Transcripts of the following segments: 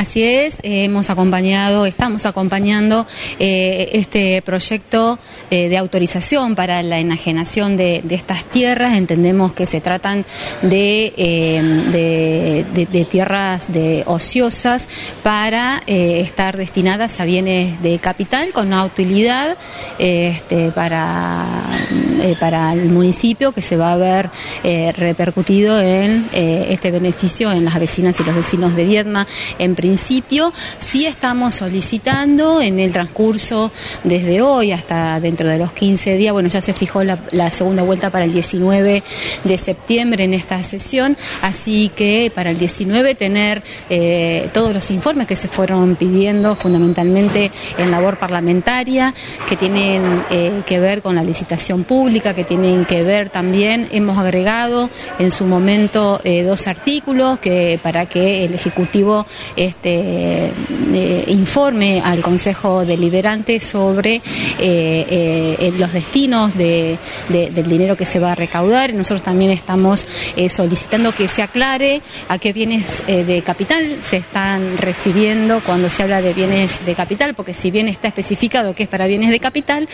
Así es, eh, hemos acompañado, estamos acompañando eh, este proyecto eh, de autorización para la enajenación de, estas tierras. Entendemos que se tratan de, de, tierras de ociosas para estar destinadas a bienes de capital con una utilidad este, para, para el municipio que se va a ver repercutido en este beneficio en las vecinas y los vecinos de Viedma. En principio, sí estamos solicitando en el transcurso desde hoy hasta dentro de los 15 días, bueno, ya se fijó la, segunda vuelta para el 19 de septiembre en esta sesión, así que para el 19 tener eh, todos los informes que se fueron pidiendo, fundamentalmente en labor parlamentaria, que tienen eh, que ver con la licitación pública, que tienen que ver también, hemos agregado en su momento eh, dos artículos que para que el Ejecutivo este, eh, informe al Consejo Deliberante sobre eh, eh, los destinos del dinero que se va a recaudar. Nosotros también estamos solicitando que se aclare a qué bienes de capital se están refiriendo cuando se habla de bienes de capital, porque si bien está especificado que es para bienes de capital,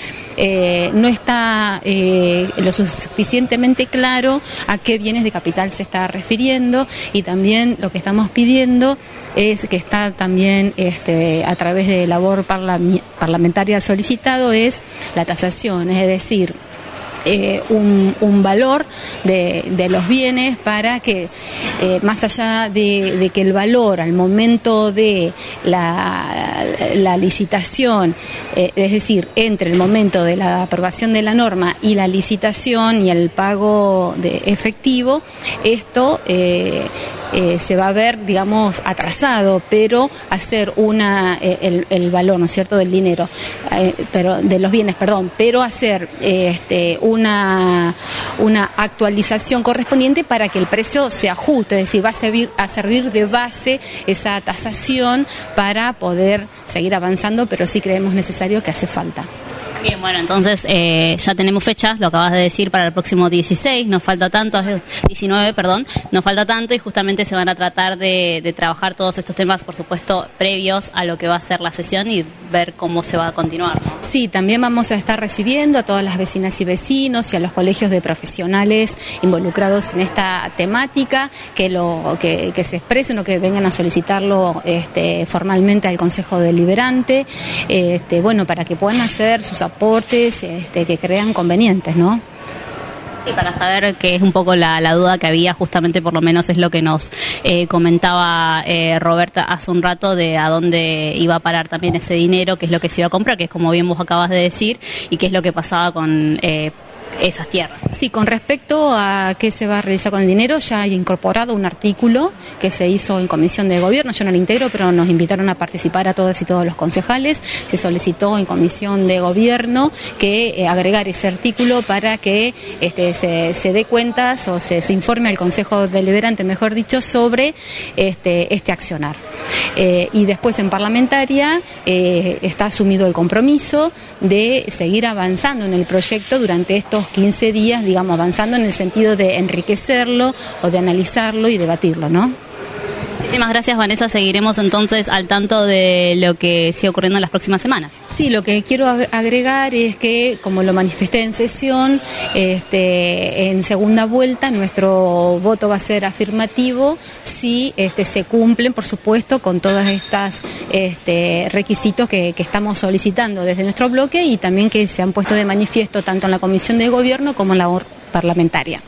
no está lo suficientemente claro a qué bienes de capital se está refiriendo y también lo que estamos pidiendo es que está también este, a través de labor parlamentaria solicitado es la tasación, es decir, eh, un, valor de, los bienes para que, eh, más allá de, que el valor al momento de la, licitación, eh, es decir, entre el momento de la aprobación de la norma y la licitación y el pago de efectivo, esto eh, se va a ver, digamos, atrasado, pero hacer una, el, valor, ¿no es cierto?, del dinero, pero de los bienes, perdón, pero hacer este, una, una actualización correspondiente para que el precio se es decir, va a servir, a servir de base esa tasación para poder seguir avanzando, pero sí creemos necesario que hace falta. Bien, bueno, entonces eh, ya tenemos fechas, lo acabas de decir, para el próximo 16, nos falta tanto, 19, perdón, nos falta tanto y justamente se van a tratar de, de, trabajar todos estos temas, por supuesto, previos a lo que va a ser la sesión y ver cómo se va a continuar. Sí, también vamos a estar recibiendo a todas las vecinas y vecinos y a los colegios de profesionales involucrados en esta temática, que, lo, que, que se expresen o que vengan a solicitarlo este, formalmente al Consejo Deliberante, este, bueno, para que puedan hacer sus aportes este, que crean convenientes, ¿no? Sí, para saber qué es un poco la, duda que había, justamente por lo menos es lo que nos eh, comentaba eh, Roberta hace un rato de a dónde iba a parar también ese dinero, qué es lo que se iba a comprar, que es como bien vos acabas de decir, y qué es lo que pasaba con eh, esas tierras. Sí, con respecto a qué se va a realizar con el dinero, ya hay incorporado un artículo que se hizo en comisión de gobierno, yo no lo integro, pero nos invitaron a participar a todos y todos los concejales, se solicitó en comisión de gobierno que eh, agregar ese artículo para que este, se, dé cuentas o se, informe al Consejo Deliberante, mejor dicho, sobre este, este accionar. Eh, y después en parlamentaria eh, está asumido el compromiso de seguir avanzando en el proyecto durante estos 15 días, digamos, avanzando en el sentido de enriquecerlo o de analizarlo y debatirlo, ¿no? Muchísimas gracias, Vanessa. Seguiremos entonces al tanto de lo que sigue ocurriendo en las próximas semanas. Sí, lo que quiero agregar es que, como lo manifesté en sesión, este, en segunda vuelta nuestro voto va a ser afirmativo si este, se cumplen, por supuesto, con todos estos este, requisitos que, que estamos solicitando desde nuestro bloque y también que se han puesto de manifiesto tanto en la Comisión de Gobierno como en la parlamentaria.